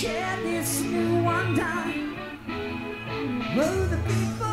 share this new wonder. Will the people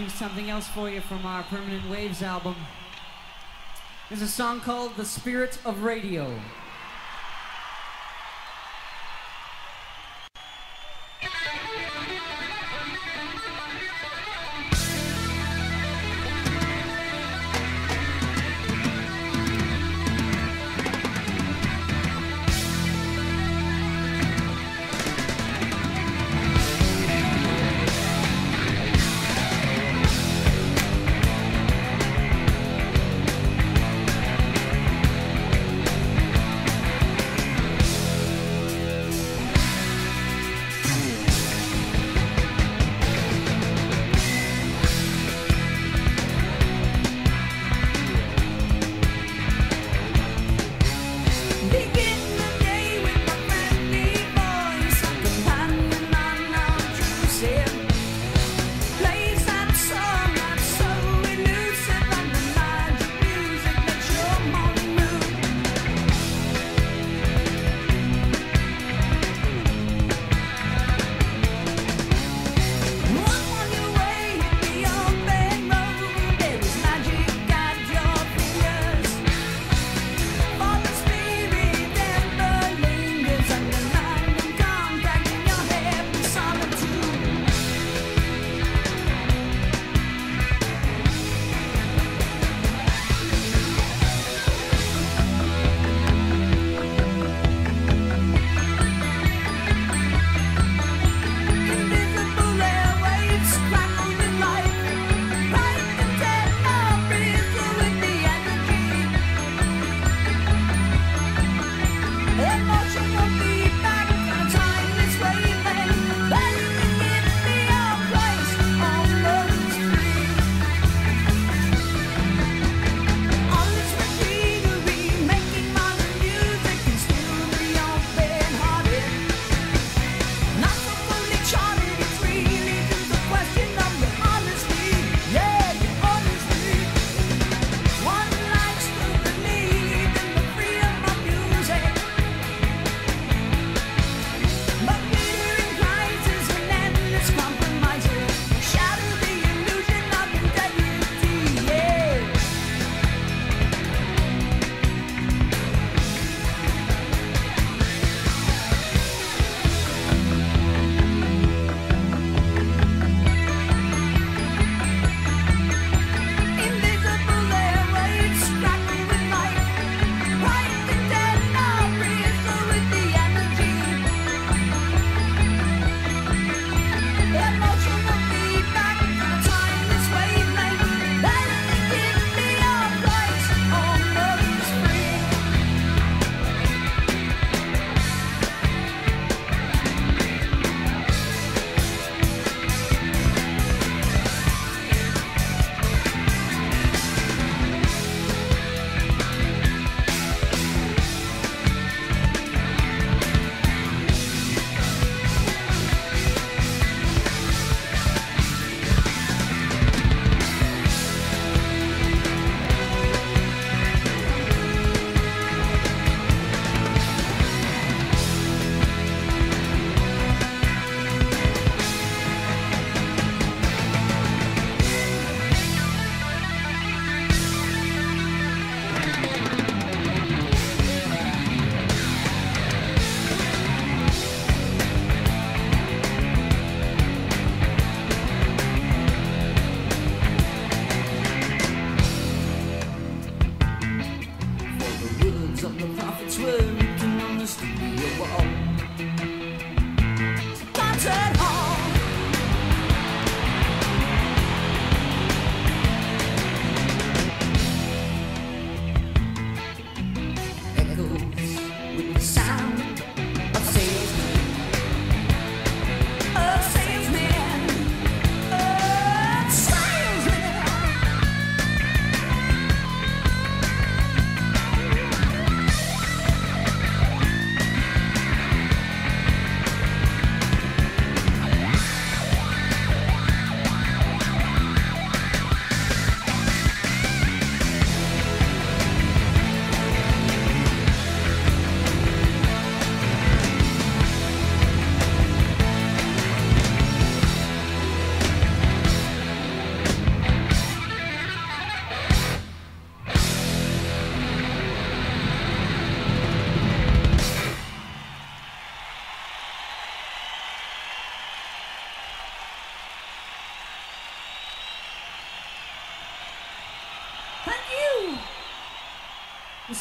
do something else for you from our Permanent Waves album. There's a song called The Spirit of Radio.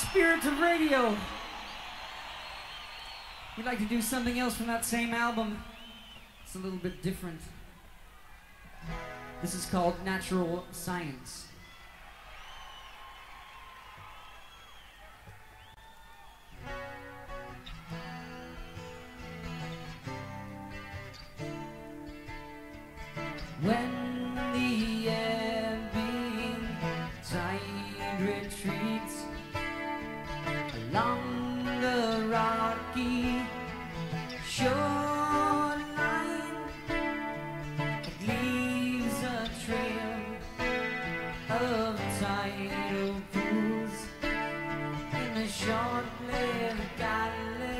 Spirits of Radio. We'd like to do something else from that same album. It's a little bit different. This is called Natural Science. Side of fools in a short-lived godless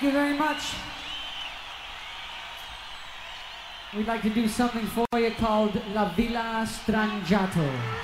Thank you very much. We'd like to do something for you called La Villa Strangiato.